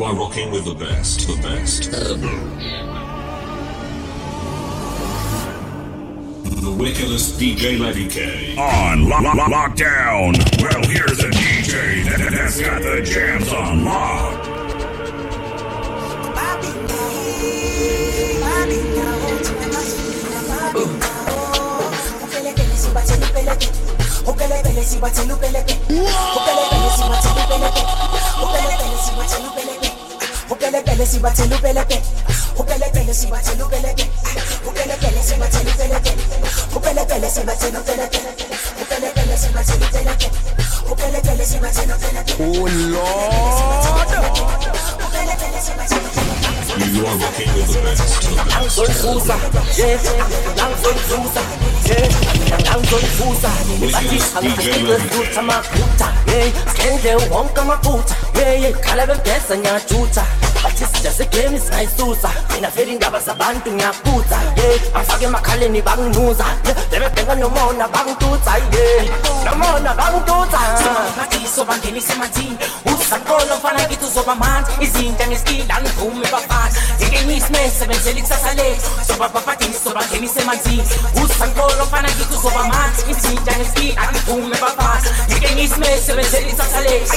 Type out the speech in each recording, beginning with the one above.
You are rocking with the best, the best The wickedest DJ Levy K. On lo- lo- lockdown. Well, here's a DJ that has got the jams on lock. Upele si batelu peleke Upele pele si batelu peleke Upele pele si batelu peleke Upele pele si batelu peleke Upele pele si batelu peleke Upele pele si batelu peleke Oh Lord Upele pele si batelu peleke You are rocking with the best, the best. Langson Fusa, yeah, Langson Fusa, yeah, Langson Fusa. Bathi angiphiwe futhi amaphutha, yeah, skende wonke amaphutha, yeah, yeah, khala bebhesa ngiyajutha. Bathi sija segame singayisusa, mina vele indaba zabantu ngiyaphutha, yeah, angifake emakhaleni banginuza, yeah, bebebhenga nomona bangitutha, yeah, nomona bangitutha. Matiso bangenise emanzini usaqolo mfana kithi uzoba manzi. Izinto ngesikila angivume bafana. Ngekenyisime sebenzela ikusasa lethu sobababhadini sobangenise emanzini usaqolo mfana kithi uzoba manzi. Izinto ngesikila angivume bafana. Ngekenyisime sebenzela ikusasa lethu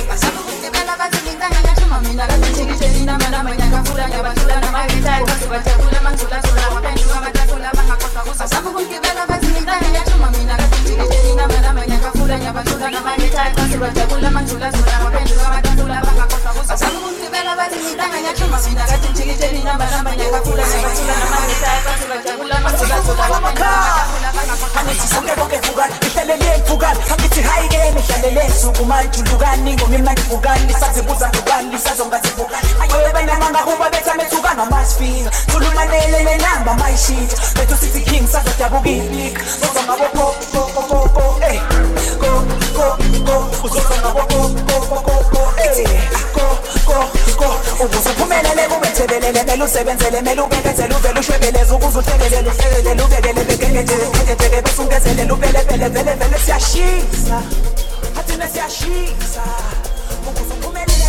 mamina kazichikicherina malamanya kafula nyabatula namagetaya kasibatjakula manzulatula mapenduka matakula mangakosa kusasapu kunkibela kaziindaya yacu mamina kazichikicherina malamanya kafula nyabatula namagetaya kasibatjakula manzulatula mapenduka matakula mangakosa kusasapu kunkibela kaziindaya yacu mamina kazichikicherina malamanya kafula nyabatula namagetaya kasibatjakula manzulatula mapenduka matakula mangakosa kusasapu kunkibela kaziindaya yacu mamina kazichikicherina malamanya kafula nyabatula namagetaya kasibatjakula manzulatula mapenduka matakula mangakosa kusasapu kunkibela kaziindaya yacu mamina kazichikicherina malamanya kafula nyabatula namagetaya kasibatjakula manzulatula mapenduka matakula mangakosa kusasapu kunkibela kaziindaya yacu mamina kazichikicherina malamanya kafula nyabatula namagetaya kasibatjakula manzulatula mapenduka matakula mangakosa kusasapu kunkibela kaziindaya yacu mamina kazichikicherina malamanya kafula nyabatula namagetaya kasibatjakula manzulatula mapenduka matakula mangakosa kusasapu kunkibela kaziindaya yacu mamina kazichikicherina malamanya kafula nyabatula namagetaya kasibatjakula manzulatula mapenduka matakula mangakosa kusasapu kunkibela kaziindaya yacu mamina kazichikicherina malamanya kafula nyabatula namagetaya kasibatjakula manzulatula mapenduka matakula mangakosa kusasapu kunkibela kaziindaya yacu mamina kazichiki Ihlalele vukani Angithi hayi ke nihlalele nsuku manjulukani Ngomi mnandi vukani Lisazibuza vukani Lisazongathi vukani Ayo benamanga kuba betha methukana masifika Tulumanele lenamba mayishita Bethu sithi king sazodabuka ibika Soza ngabo po po po po po Eh. Go go go Uzoza ngabo po po po po po Eh. Go go go Ukuze uphumelele kube thebelele Mele usebenzele Mele ubekezele Uvele ushwebeleze Ukuze Bese ungezelele Upelepele Vele vele siyashisa. Athina siyashisa. Ukuze uphumelele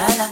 Yeah,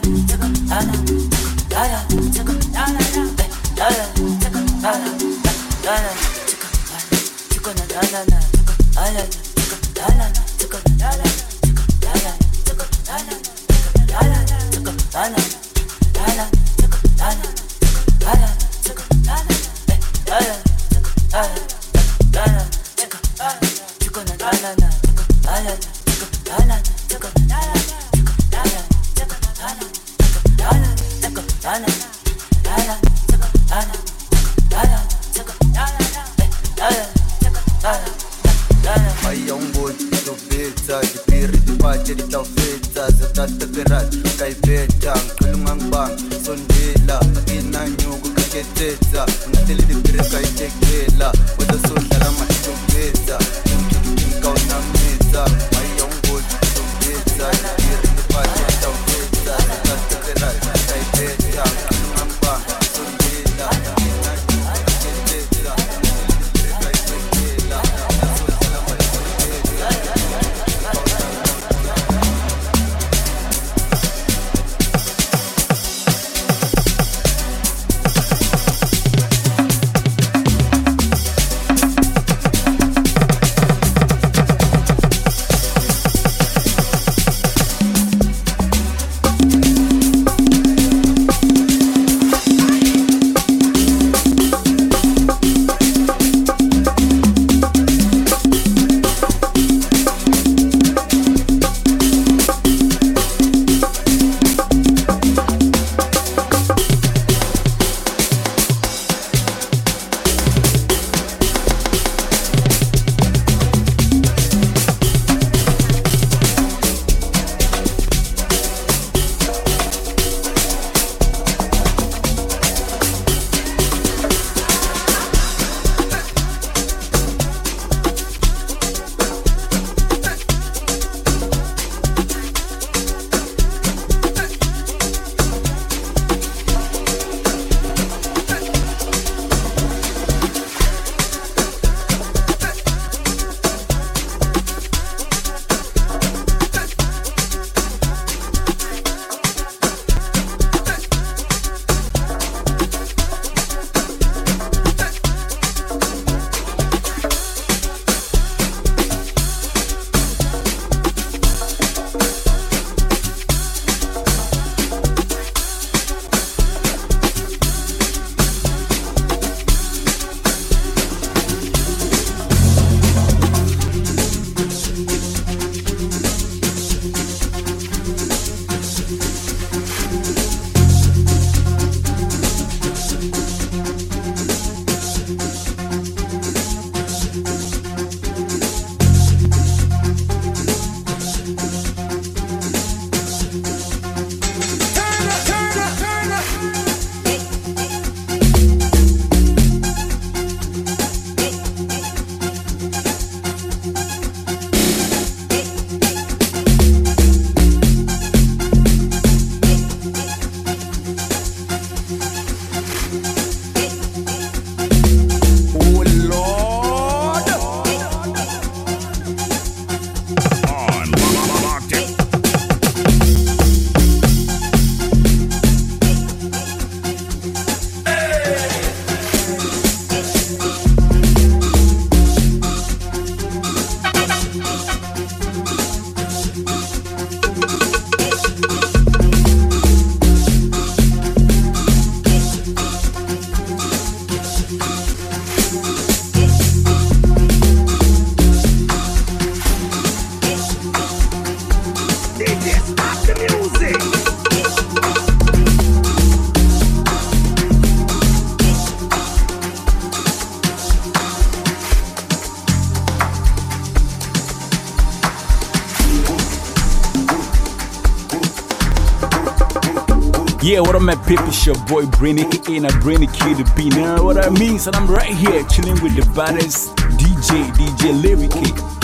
my people? It's your boy Brainy, and I Brainy Q the B. Now, what I mean, and I'm right here chilling with the baddest DJ, DJ Lyric.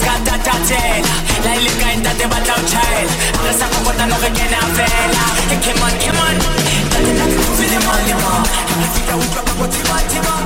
skata tatela La ile kainta te batla o child Aga sa go bona no ge kena fela Hey come on come on Tate na ke tufile mo le mo Aga fika utlwa ka go tima tima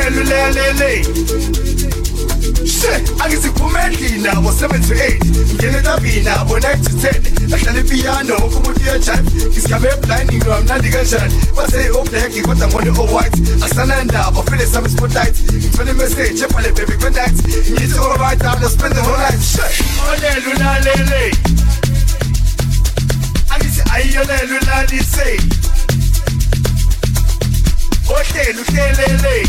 ulelulelele she angiziphume endlina ngo-78 ngene etabini abo 9-10 ngahlala ipiyano wonke umuntu uyajani ngisigame eblinding noma mnandi kanjani base-oblack kodwa ngone owhite asanandaba fele sami spotlight ngithole imeseji ebhale baby kwenight ngithi olright abna spend the whole life she olelulalele oh, angithi ayiyolelulalisei oh, ohlele uhlelele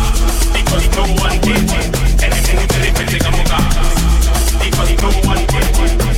no one did. Anything you believe in, they can make up. Because no.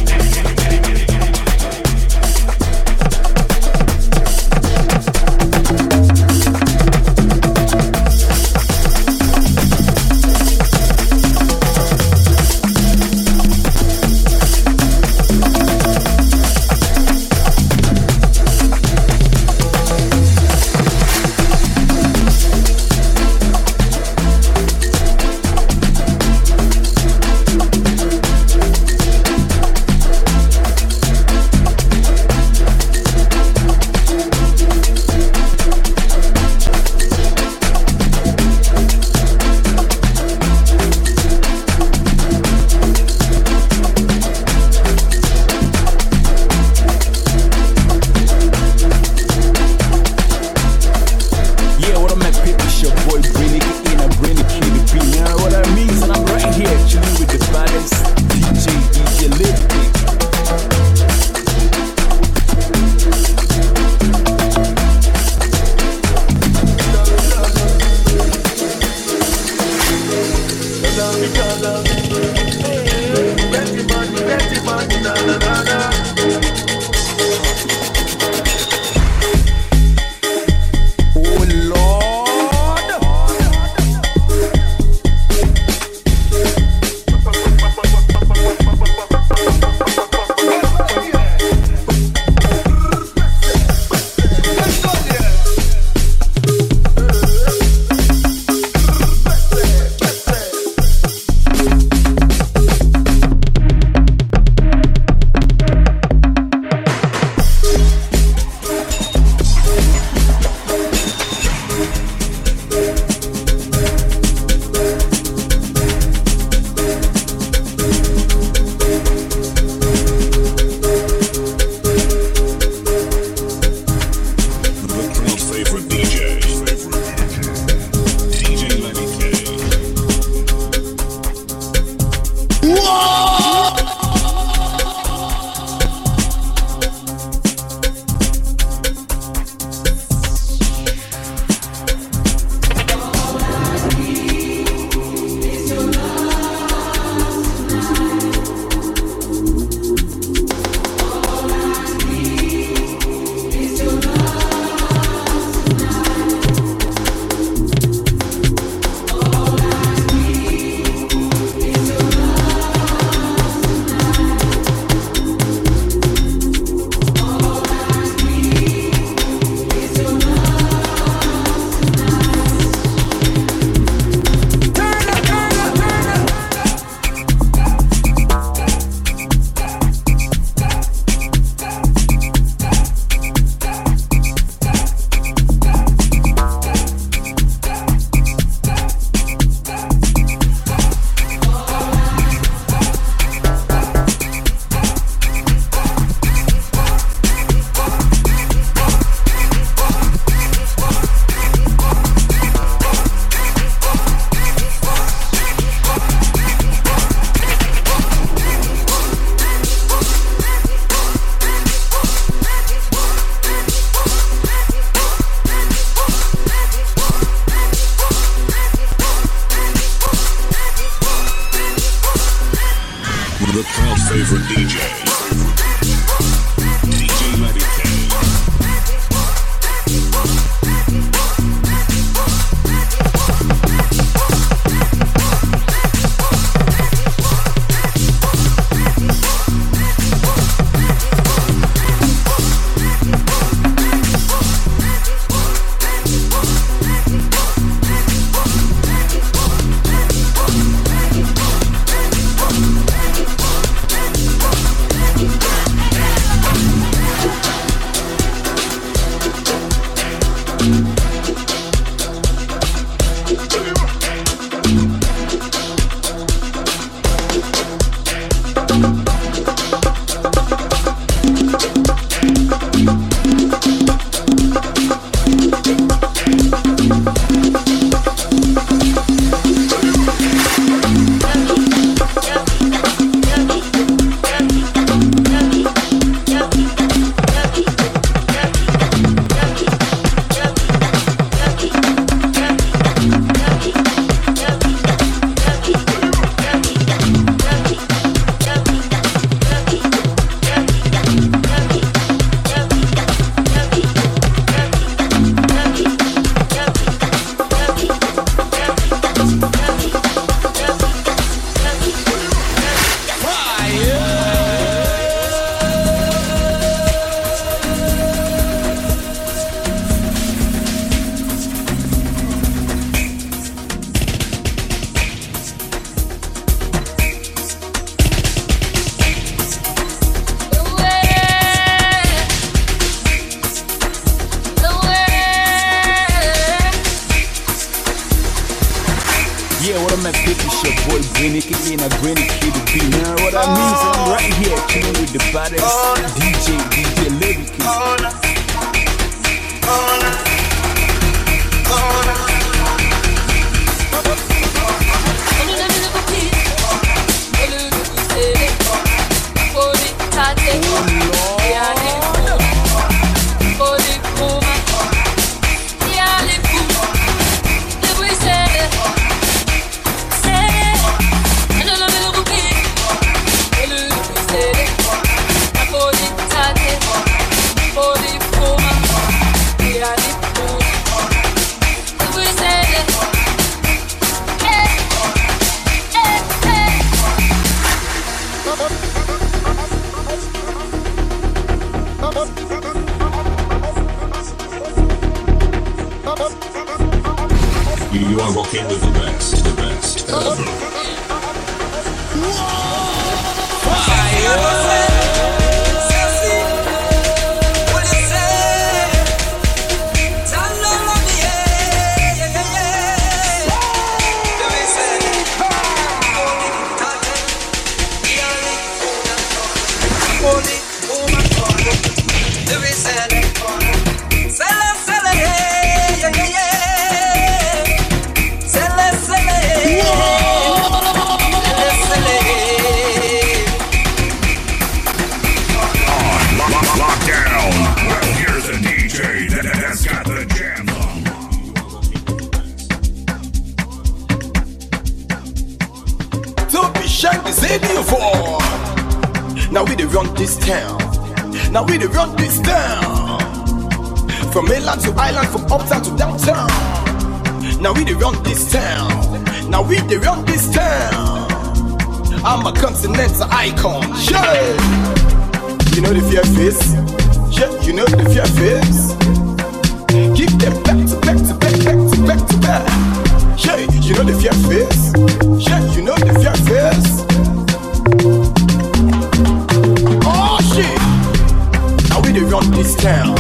Dey run this town.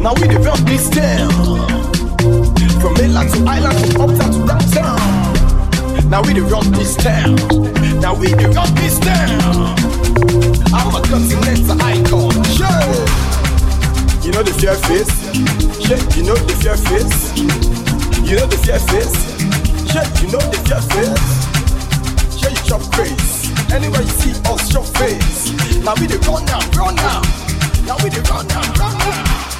Now we dey run this town. From mainland to island, from uptown to downtown. Now we dey run this town. Now we dey run this town. I'm a continental icon. Sure. You know the fear face. Yeah, you know the fear face. You know the fear face. Yeah, you know the fear face. Yeah, you chop face. Anywhere you see us, show face. Now we dey run now, run now. Now we dey run now, run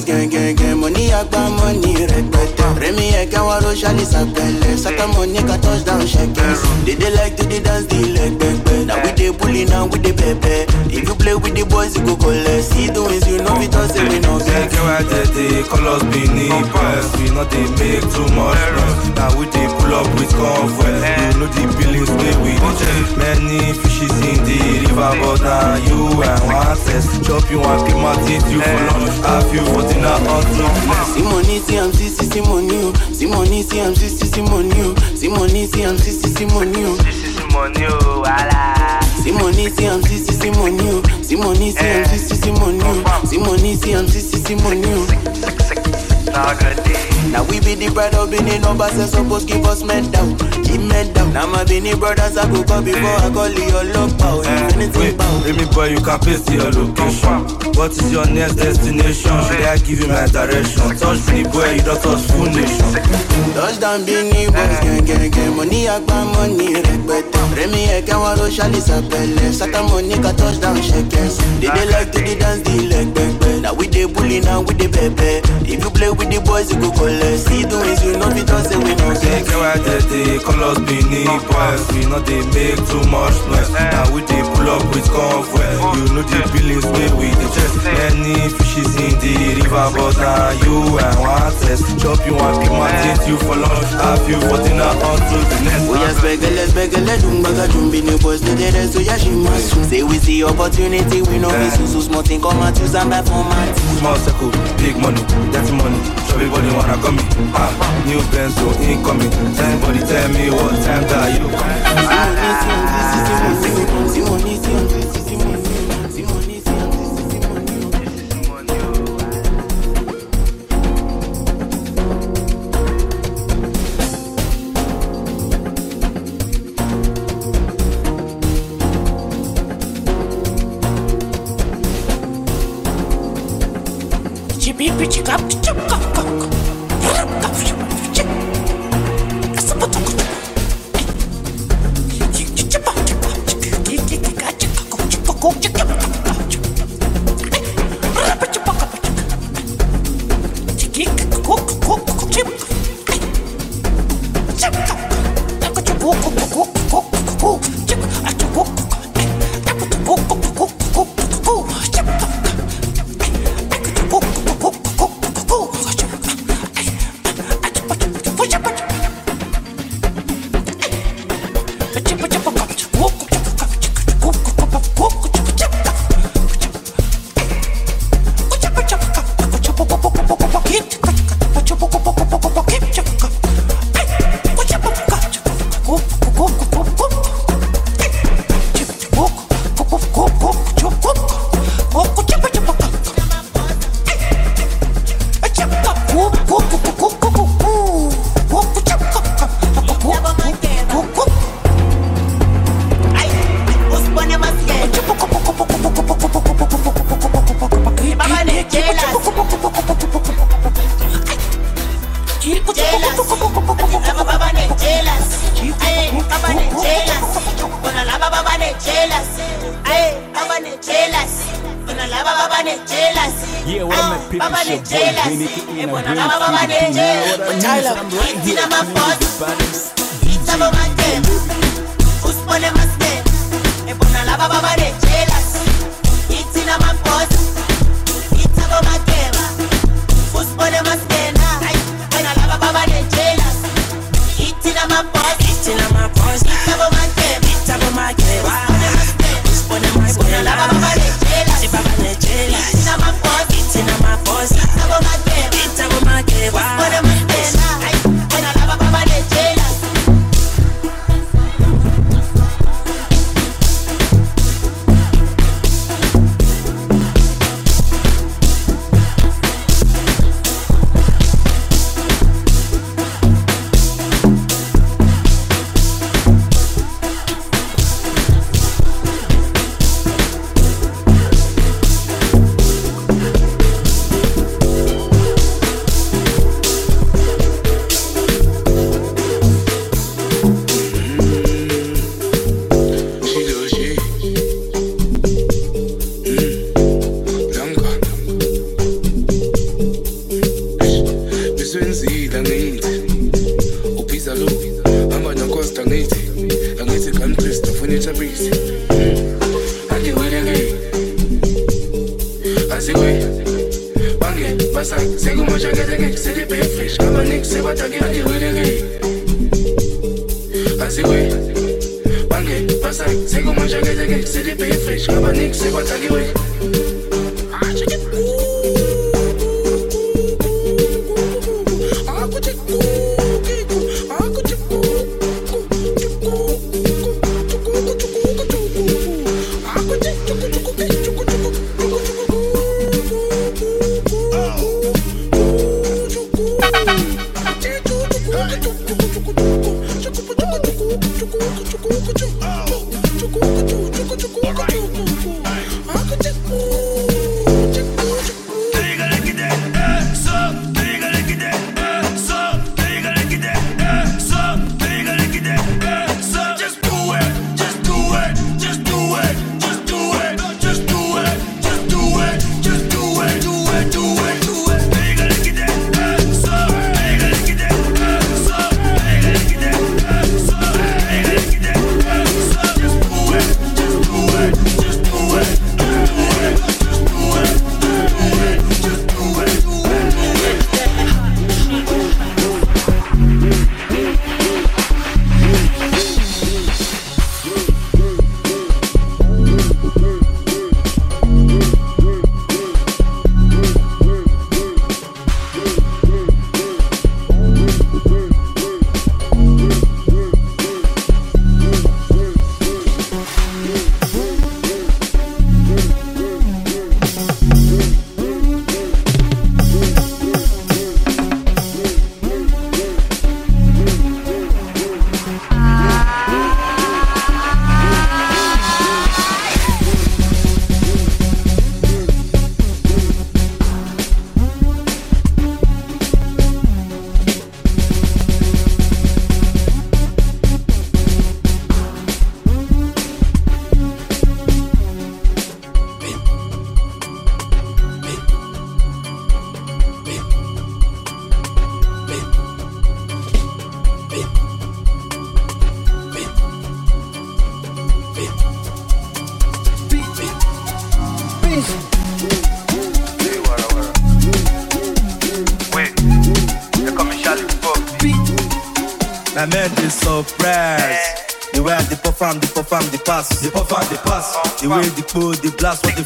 Boys, gang, gang, gang Money agba, money rẹpẹtẹ Rẹmi ẹ̀kẹ́ wọn ló ṣálí sàpẹlẹ Saka money ka touchdown ṣẹkẹ They like to dey dance the leg pẹpẹ Na we dey bully, now we dey pẹpẹ If you play with the boys, you go collect See the wins, you know fit talk say we no get Get why they call us Benin Boys We no dey make too much noise. Now we dey pull up with convoy You know the billings wey we dey check Many fishes in the river But now you and one test Chop you and keep my teeth you for lunch. Have you for dinner until next? See money, see I'm see, see, see money o See Simoni, see I'm sissy, Simoni, oh. Simoni, see I'm sissy, Simoni, oh. Simoni, oh, wala. Simoni, see I'm sissy, Simoni, oh. Simoni, see I'm sissy, Simoni, oh. Simoni, see I'm sissy, Simoni, oh. Now. Now we be the bride of Benin numbers, so suppose give us medal, give medal. Now my Benin brothers I go call before I call your love power. If anything bow. Let me boy, you can paste your location. What is your next destination? Should I give you my direction? Touch me, boy, you don't touch full nation. Touchdown Benin boys, eh. gang gang gang. Money agba money rẹpẹtẹ. Rẹmi ẹ̀kẹ́ wọn ló ṣàlì sàpẹlẹ. Sátá money ka touchdown ṣẹkẹs. They dey like to dey dance the leg pẹpẹ. Now we dey bully now we dey pẹpẹ. If you play with the boys, you go collect. See doings, you know fit talk say we no get. get why they dey call us Benin boys. We not dey make too much noise. Eh. Now we dey pull up with convoy. You know the feelings wey we dey chest. Many fishes in the river, but now you and one test. Chop you one big man, eat you for lunch. Have you for dinner until the next. Oh, oya spẹgẹlẹ spẹgẹlẹ dumbaga dumbi ni boys no dey rest oya ṣì máa sùn. Say we see opportunity we know no fit eh. susu small thing come out use am buy format. Small circle, big money, dirty money. So everybody wanna come me. Ah, new Benzo incoming. Everybody tell me what time that you coming. What I mean? So I'm right here. chilling with the baddest DJ. Uspone más me, e la baba befresh abanik sebataki angiweleke asiwe bange basa sekumoja ngezeke sele befresh abanik sebataki we Ah, check it.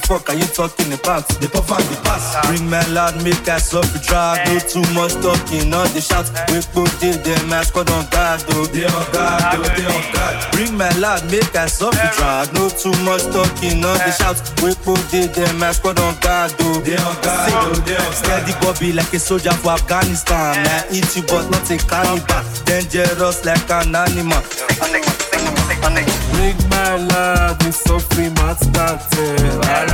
Fuck are you talking about? They perform, they pass. Bring man loud, make us up the drag. No too much talking, not the shout. We put it, them mask squad on guard, though. They on guard, though. They on guard. Bring man loud, make us up the drag. No too much talking, not the shout. We put it, them mask squad on guard, though. They on guard, though. They on guard. Steady Bobby like a soldier for Afghanistan. Man, eat you, but not a cannibal. Dangerous like an animal. Bring my love, me so free, mat started.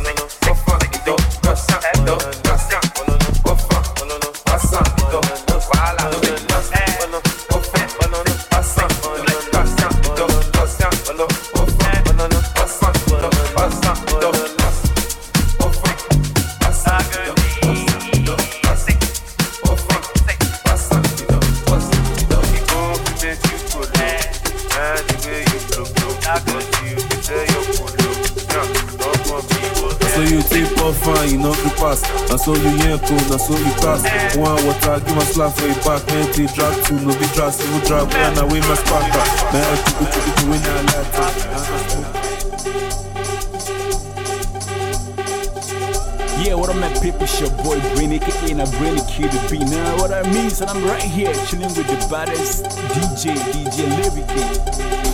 pass. And so you yank and so you pass. One water, give a slap your back. They drag two, no be drag, single drag. Man, I win my sparker. Ah. Man, I took it to the win, I like ah. Yeah, what up, my people? It's your boy Brainy, aka na Brainy Q the beat. Now, what I mean is that I'm right here chilling with the baddest DJ, DJ Lyric.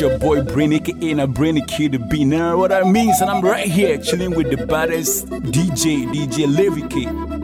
Your boy Brain, aka a Brainy Kid the B. Now, what I mean and I'm right here chilling with the baddest DJ, DJ Lyric.